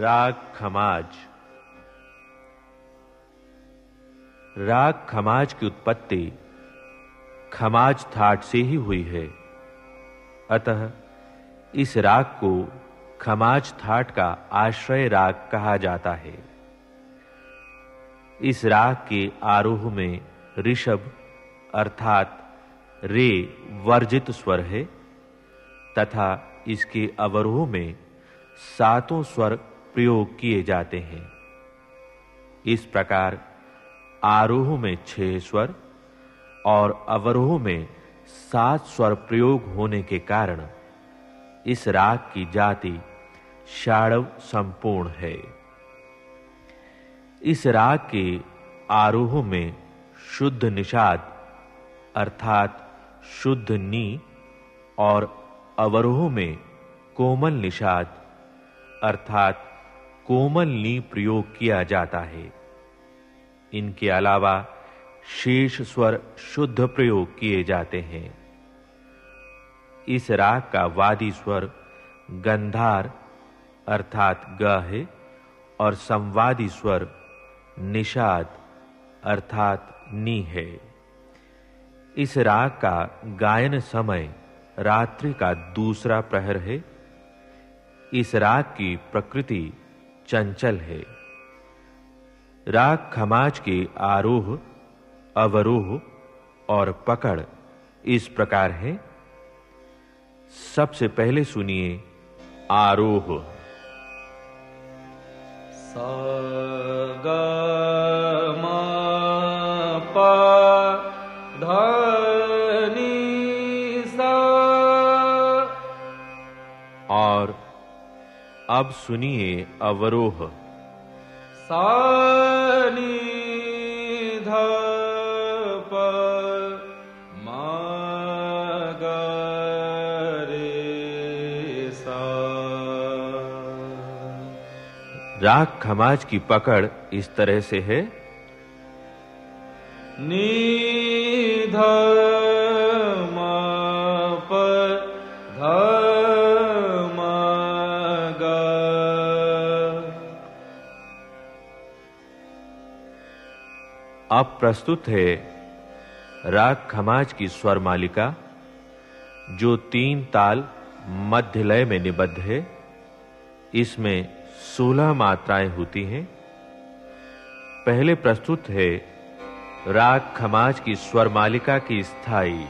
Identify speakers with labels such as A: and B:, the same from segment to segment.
A: राग खमाज। राग खमाज की उत्पत्ति खमाज थाट से ही हुई है। अतः इस राग को खमाज थाट का आश्रय राग कहा जाता है। इस राग के आरोह में ऋषभ अर्थात रे वर्जित स्वर है तथा इसके अवरोह में सातों स्वर प्रयोग किए जाते हैं। इस प्रकार आरोह में छह स्वर और अवरोह में सात स्वर प्रयोग होने के कारण इस राग की जाति षाड़व संपूर्ण है। इस राग के आरोह में शुद्ध निषाद अर्थात शुद्ध नी और अवरोह में कोमल निषाद अर्थात कोमल नी प्रयोग किया जाता है। इनके अलावा शेष स्वर शुद्ध प्रयोग किए जाते हैं। इस राग का वादी स्वर गंधार अर्थात ग है और संवादी स्वर निषाद अर्थात नी है। इस राग का गायन समय रात्रि का दूसरा प्रहर है। इस राग की प्रकृति चंचल है। राग खमाज के आरोह, अवरोह और पकड़ इस प्रकार है। सबसे पहले सुनिए आरोह।
B: स
A: अब सुनिए अवरोह।
B: सा नि ध प म ग रे सा।
A: राग खमाज की पकड़ इस तरह से है।
B: नि
A: अब प्रस्तुत है राग खमाज की स्वर मालिका, जो तीन ताल मध्य लय में निबद्ध है। इसमें 16 मात्राएँ होती हैं। पहले प्रस्तुत है राग खमाज की स्वर मालिका की स्थायी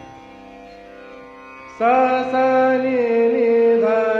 B: स स नि नि ध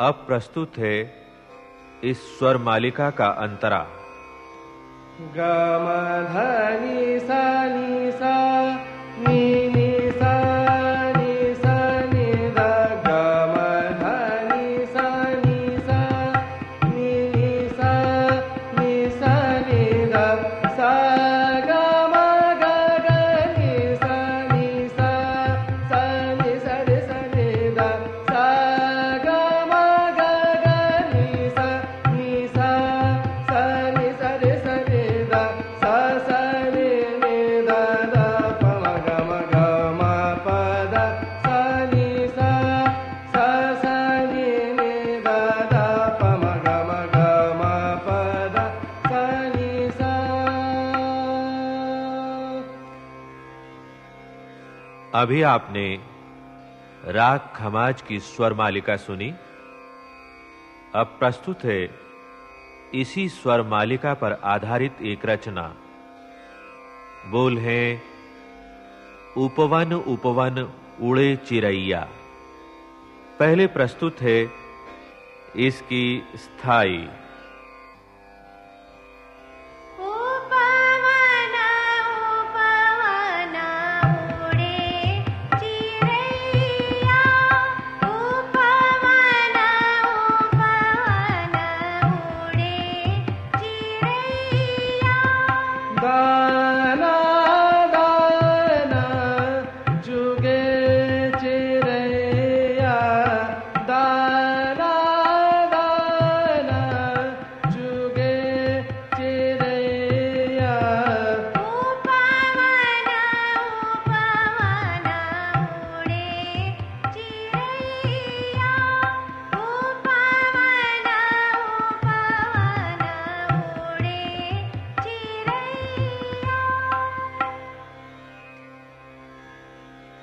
A: अब प्रस्तुत है इस स्वर मालिका का अंतरा।
B: ग म ध नि सा नि स
A: अभी आपने राग खमाज की स्वर मालिका सुनी? अब प्रस्तुत है इसी स्वर मालिका पर आधारित एक रचना। बोल है, उपवन उपवन, उड़े चिरैया। पहले प्रस्तुत है इसकी
C: स्थायी।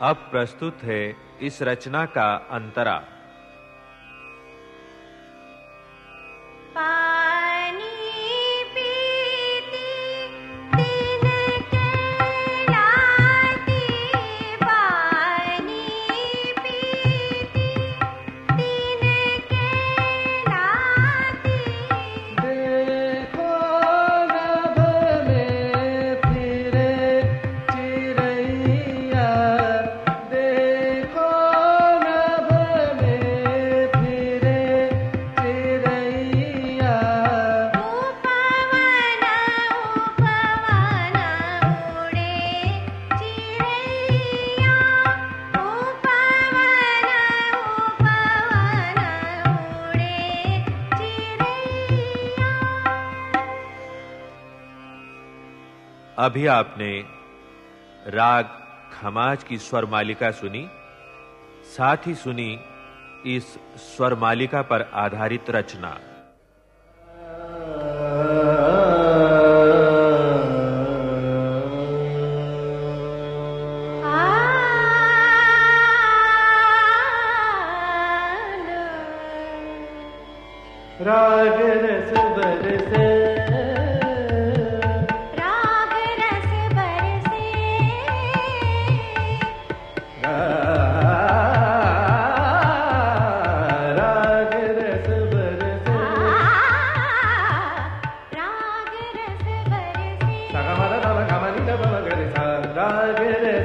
A: अब प्रस्तुत है इस रचना का अंतरा। अभी आपने राग खमाज की स्वर मालिका सुनी साथ ही सुनी इस स्वर मालिका पर आधारित रचना।
B: राज ಸಾಗರ